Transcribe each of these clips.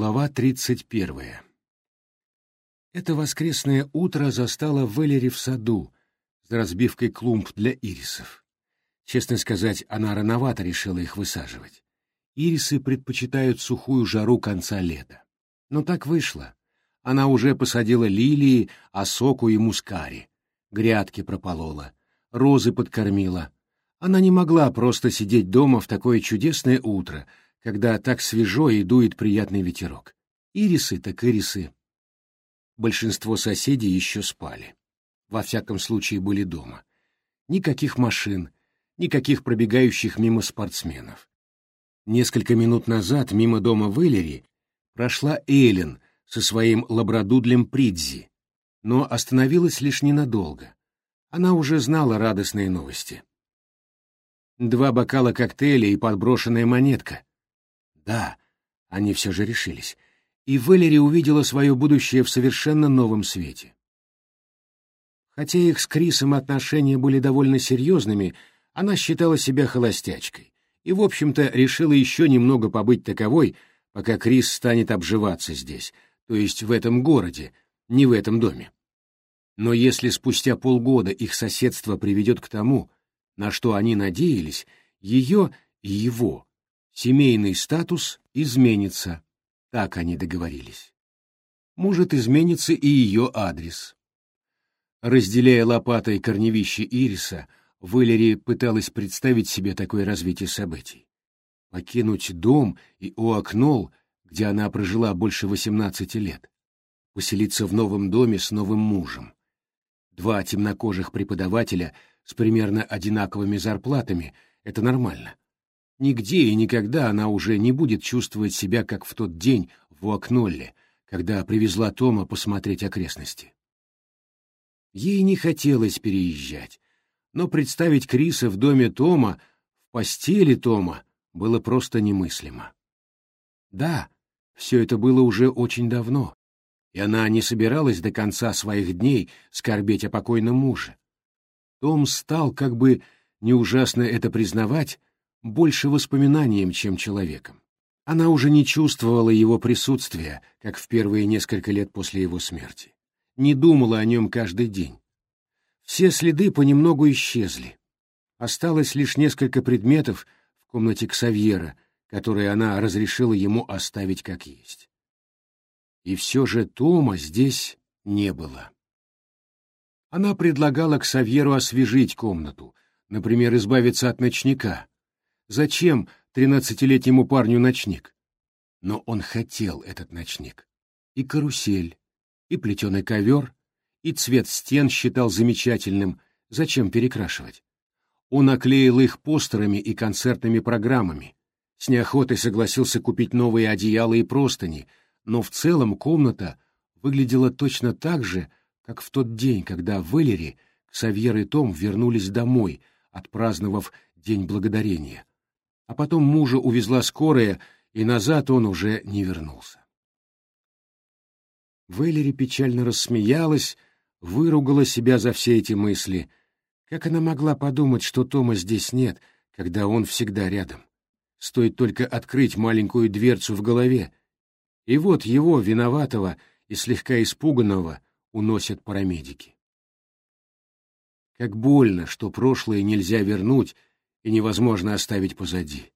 Глава 31. Это воскресное утро застало Валери в саду с разбивкой клумб для ирисов. Честно сказать, она рановато решила их высаживать. Ирисы предпочитают сухую жару конца лета. Но так вышло. Она уже посадила лилии, осоку и мускари. Грядки прополола, розы подкормила. Она не могла просто сидеть дома в такое чудесное утро, когда так свежо и дует приятный ветерок. Ирисы так ирисы. Большинство соседей еще спали. Во всяком случае, были дома. Никаких машин, никаких пробегающих мимо спортсменов. Несколько минут назад мимо дома Вэллери прошла Эллен со своим лабрадудлем Придзи, но остановилась лишь ненадолго. Она уже знала радостные новости. Два бокала коктейля и подброшенная монетка. Да, они все же решились. И Валери увидела свое будущее в совершенно новом свете. Хотя их с Крисом отношения были довольно серьезными, она считала себя холостячкой и, в общем-то, решила еще немного побыть таковой, пока Крис станет обживаться здесь, то есть в этом городе, не в этом доме. Но если спустя полгода их соседство приведет к тому, на что они надеялись, ее и его семейный статус изменится, так они договорились. Может измениться и ее адрес. Разделяя лопатой корневище ириса, Валери пыталась представить себе такое развитие событий. Покинуть дом и Оакнол, где она прожила больше 18 лет. Поселиться в новом доме с новым мужем. Два темнокожих преподавателя с примерно одинаковыми зарплатами — это нормально. Нигде и никогда она уже не будет чувствовать себя, как в тот день в Уакнолле, когда привезла Тома посмотреть окрестности. Ей не хотелось переезжать, но представить Криса в доме Тома, в постели Тома, было просто немыслимо. Да, все это было уже очень давно, и она не собиралась до конца своих дней скорбеть о покойном муже. Том стал, как бы не ужасно это признавать, больше воспоминанием, чем человеком. Она уже не чувствовала его присутствия, как в первые несколько лет после его смерти. Не думала о нем каждый день. Все следы понемногу исчезли. Осталось лишь несколько предметов в комнате Ксавьера, которые она разрешила ему оставить как есть. И все же Тома здесь не было. Она предлагала Ксавьеру освежить комнату, например, избавиться от ночника, Зачем тринадцатилетнему парню ночник? Но он хотел этот ночник. И карусель, и плетеный ковер, и цвет стен считал замечательным. Зачем перекрашивать? Он оклеил их постерами и концертными программами. С неохотой согласился купить новые одеяла и простыни, но в целом комната выглядела точно так же, как в тот день, когда в Эллере Ксавьер и Том вернулись домой, отпраздновав День Благодарения а потом мужа увезла скорая, и назад он уже не вернулся. Вэллери печально рассмеялась, выругала себя за все эти мысли. Как она могла подумать, что Тома здесь нет, когда он всегда рядом? Стоит только открыть маленькую дверцу в голове, и вот его, виноватого и слегка испуганного, уносят парамедики. Как больно, что прошлое нельзя вернуть, и невозможно оставить позади.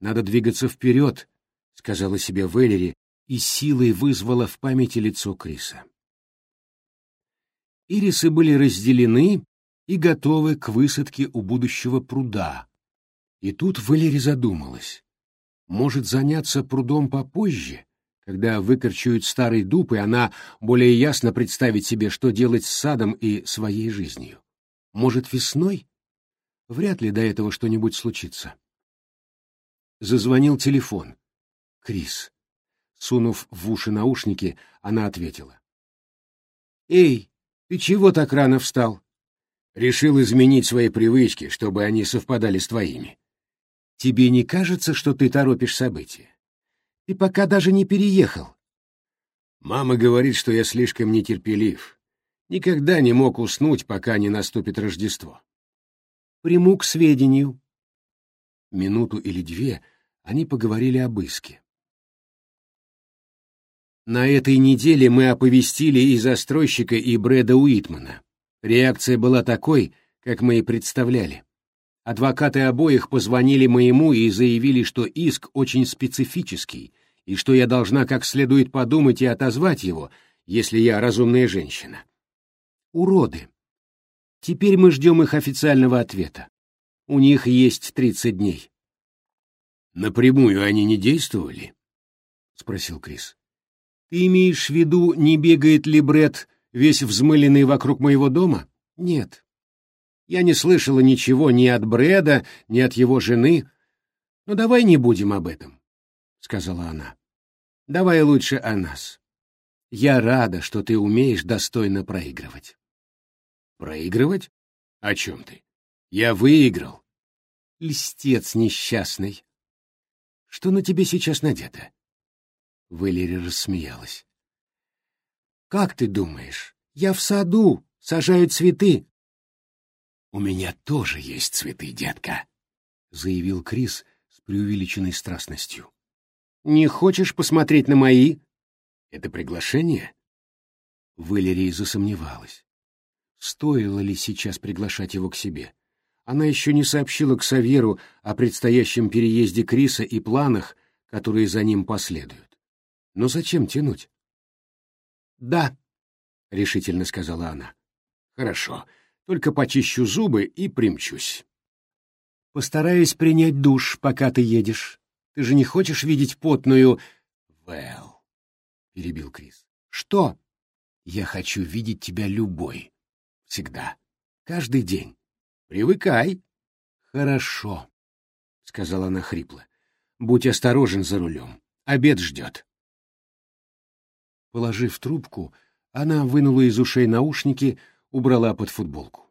Надо двигаться вперед, — сказала себе Вэллери, и силой вызвала в памяти лицо Криса. Ирисы были разделены и готовы к высадке у будущего пруда. И тут Валери задумалась. Может заняться прудом попозже, когда выкорчуют старый дуб, и она более ясно представит себе, что делать с садом и своей жизнью. Может, весной? Вряд ли до этого что-нибудь случится. Зазвонил телефон. Крис. Сунув в уши наушники, она ответила. «Эй, ты чего так рано встал?» «Решил изменить свои привычки, чтобы они совпадали с твоими». «Тебе не кажется, что ты торопишь события? Ты пока даже не переехал». «Мама говорит, что я слишком нетерпелив. Никогда не мог уснуть, пока не наступит Рождество» приму к сведению. Минуту или две они поговорили об иске. На этой неделе мы оповестили и застройщика, и Брэда Уитмана. Реакция была такой, как мы и представляли. Адвокаты обоих позвонили моему и заявили, что иск очень специфический, и что я должна как следует подумать и отозвать его, если я разумная женщина. Уроды. Теперь мы ждем их официального ответа. У них есть тридцать дней. Напрямую они не действовали? — спросил Крис. Ты имеешь в виду, не бегает ли Бред весь взмыленный вокруг моего дома? Нет. Я не слышала ничего ни от Брэда, ни от его жены. Но давай не будем об этом, — сказала она. Давай лучше о нас. Я рада, что ты умеешь достойно проигрывать. Проигрывать? О чем ты? Я выиграл. Льстец несчастный. Что на тебе сейчас надето? Валери рассмеялась. Как ты думаешь, я в саду, сажаю цветы. У меня тоже есть цветы, детка, заявил Крис с преувеличенной страстностью. Не хочешь посмотреть на мои? Это приглашение? Валерия засомневалась. Стоило ли сейчас приглашать его к себе? Она еще не сообщила к Саверу о предстоящем переезде Криса и планах, которые за ним последуют. Но зачем тянуть? «Да», — решительно сказала она. «Хорошо, только почищу зубы и примчусь». «Постараюсь принять душ, пока ты едешь. Ты же не хочешь видеть потную...» «Вэл», — перебил Крис. «Что?» «Я хочу видеть тебя любой. Всегда. Каждый день. Привыкай». «Хорошо», — сказала она хрипло. «Будь осторожен за рулем. Обед ждет». Положив трубку, она вынула из ушей наушники, убрала под футболку.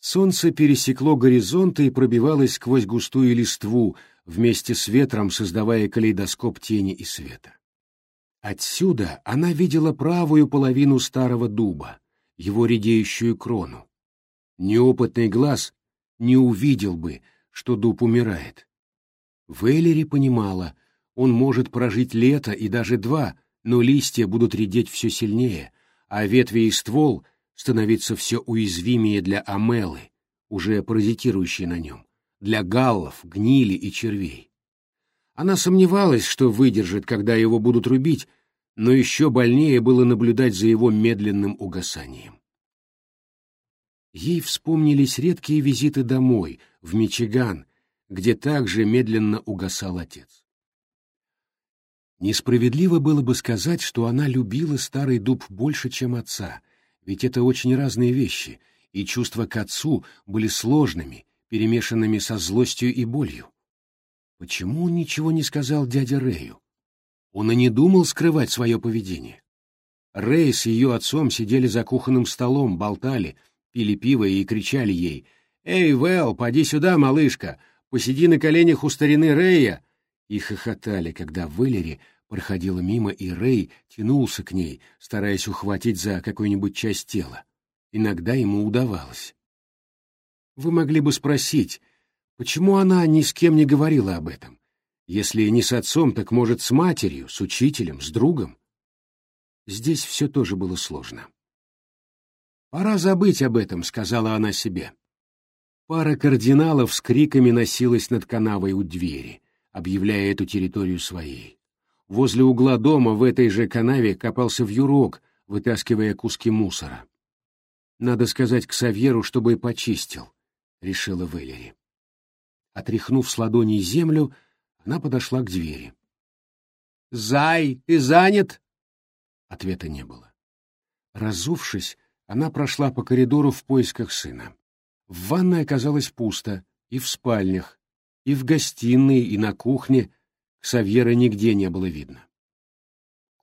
Солнце пересекло горизонты и пробивалось сквозь густую листву, вместе с ветром создавая калейдоскоп тени и света. Отсюда она видела правую половину старого дуба, его редеющую крону. Неопытный глаз не увидел бы, что дуб умирает. Вейлери понимала, он может прожить лето и даже два, но листья будут редеть все сильнее, а ветви и ствол становиться все уязвимее для амелы, уже паразитирующей на нем, для галлов, гнили и червей. Она сомневалась, что выдержит, когда его будут рубить, но еще больнее было наблюдать за его медленным угасанием. Ей вспомнились редкие визиты домой, в Мичиган, где также медленно угасал отец. Несправедливо было бы сказать, что она любила старый дуб больше, чем отца, ведь это очень разные вещи, и чувства к отцу были сложными, перемешанными со злостью и болью. Почему он ничего не сказал дяде Рэю? Он и не думал скрывать свое поведение. Рэй с ее отцом сидели за кухонным столом, болтали, пили пиво и кричали ей «Эй, Вэл, поди сюда, малышка, посиди на коленях у старины Рэя!» и хохотали, когда Вэлери проходила мимо, и Рэй тянулся к ней, стараясь ухватить за какую-нибудь часть тела. Иногда ему удавалось. Вы могли бы спросить, почему она ни с кем не говорила об этом? Если не с отцом, так, может, с матерью, с учителем, с другом? Здесь все тоже было сложно. «Пора забыть об этом», — сказала она себе. Пара кардиналов с криками носилась над канавой у двери, объявляя эту территорию своей. Возле угла дома в этой же канаве копался вьюрок, вытаскивая куски мусора. «Надо сказать к Савьеру, чтобы почистил», — решила Веллери. Отряхнув с ладоней землю, она подошла к двери. «Зай, ты занят?» Ответа не было. Разувшись, она прошла по коридору в поисках сына. В ванной оказалось пусто, и в спальнях, и в гостиной, и на кухне — Ксавьера нигде не было видно.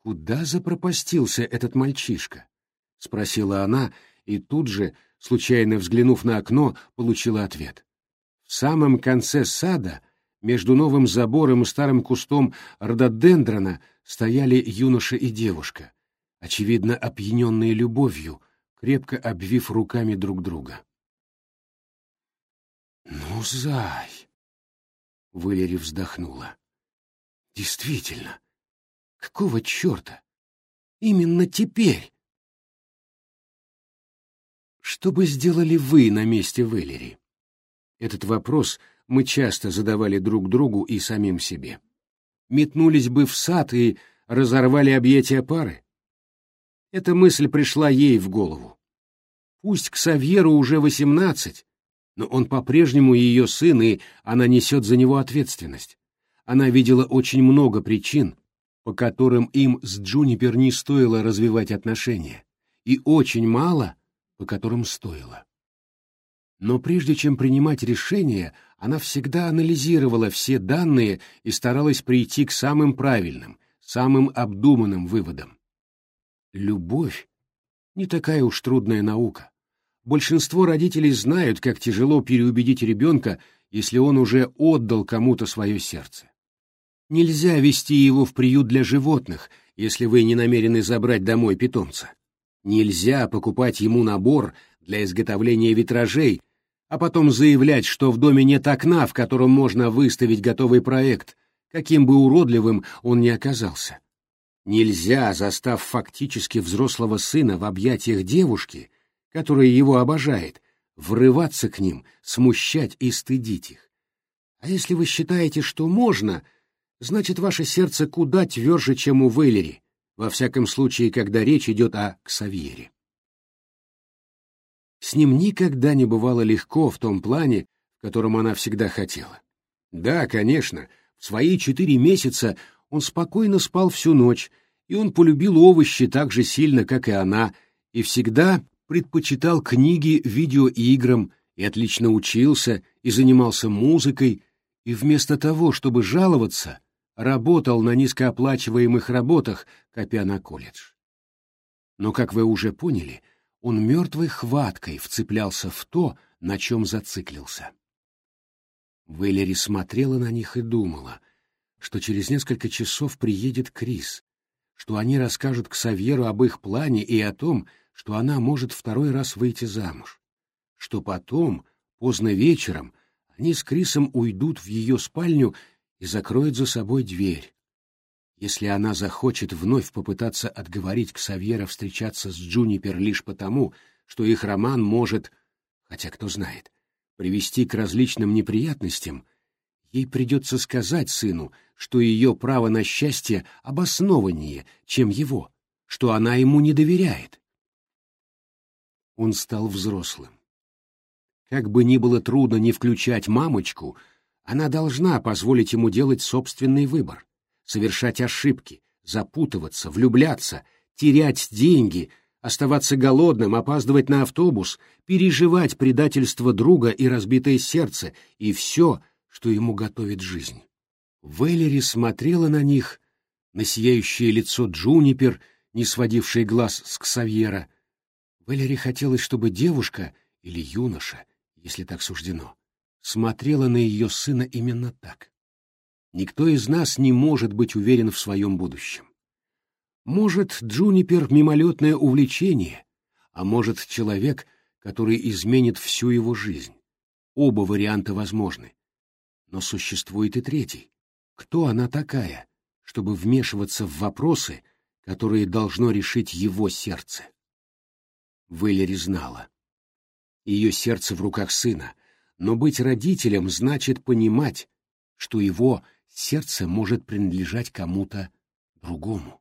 «Куда запропастился этот мальчишка?» — спросила она, и тут же, случайно взглянув на окно, получила ответ. В самом конце сада, между новым забором и старым кустом рододендрона, стояли юноша и девушка, очевидно, опьяненные любовью, крепко обвив руками друг друга. «Ну, зай!» — Валери вздохнула. Действительно, какого черта? Именно теперь. Что бы сделали вы на месте Вэлери? Этот вопрос мы часто задавали друг другу и самим себе. Метнулись бы в сад и разорвали объятия пары? Эта мысль пришла ей в голову. Пусть к Савьеру уже восемнадцать, но он по-прежнему ее сын, и она несет за него ответственность. Она видела очень много причин, по которым им с Джунипер не стоило развивать отношения, и очень мало, по которым стоило. Но прежде чем принимать решение, она всегда анализировала все данные и старалась прийти к самым правильным, самым обдуманным выводам. Любовь — не такая уж трудная наука. Большинство родителей знают, как тяжело переубедить ребенка, если он уже отдал кому-то свое сердце. Нельзя вести его в приют для животных, если вы не намерены забрать домой питомца. Нельзя покупать ему набор для изготовления витражей, а потом заявлять, что в доме нет окна, в котором можно выставить готовый проект, каким бы уродливым он ни оказался. Нельзя, застав фактически взрослого сына в объятиях девушки, которая его обожает, врываться к ним, смущать и стыдить их. А если вы считаете, что можно, значит, ваше сердце куда тверже, чем у Вейлери, во всяком случае, когда речь идет о Ксавьере. С ним никогда не бывало легко в том плане, в котором она всегда хотела. Да, конечно, в свои четыре месяца он спокойно спал всю ночь, и он полюбил овощи так же сильно, как и она, и всегда предпочитал книги видеоиграм и отлично учился и занимался музыкой, и вместо того, чтобы жаловаться, работал на низкооплачиваемых работах, копя на колледж. Но, как вы уже поняли, он мертвой хваткой вцеплялся в то, на чем зациклился. Вэлери смотрела на них и думала, что через несколько часов приедет Крис, что они расскажут к Савьеру об их плане и о том, что она может второй раз выйти замуж, что потом, поздно вечером, они с Крисом уйдут в ее спальню и закроют за собой дверь. Если она захочет вновь попытаться отговорить Ксавьера встречаться с Джунипер лишь потому, что их роман может, хотя кто знает, привести к различным неприятностям, ей придется сказать сыну, что ее право на счастье обоснованнее, чем его, что она ему не доверяет. Он стал взрослым. Как бы ни было трудно не включать мамочку, она должна позволить ему делать собственный выбор, совершать ошибки, запутываться, влюбляться, терять деньги — оставаться голодным, опаздывать на автобус, переживать предательство друга и разбитое сердце, и все, что ему готовит жизнь. Вэллери смотрела на них, на сияющее лицо Джунипер, не сводивший глаз с Ксавьера. Вэллери хотелось, чтобы девушка или юноша, если так суждено, смотрела на ее сына именно так. Никто из нас не может быть уверен в своем будущем. Может, Джунипер — мимолетное увлечение, а может, человек, который изменит всю его жизнь. Оба варианта возможны. Но существует и третий. Кто она такая, чтобы вмешиваться в вопросы, которые должно решить его сердце? Вэллери знала. Ее сердце в руках сына, но быть родителем значит понимать, что его сердце может принадлежать кому-то другому.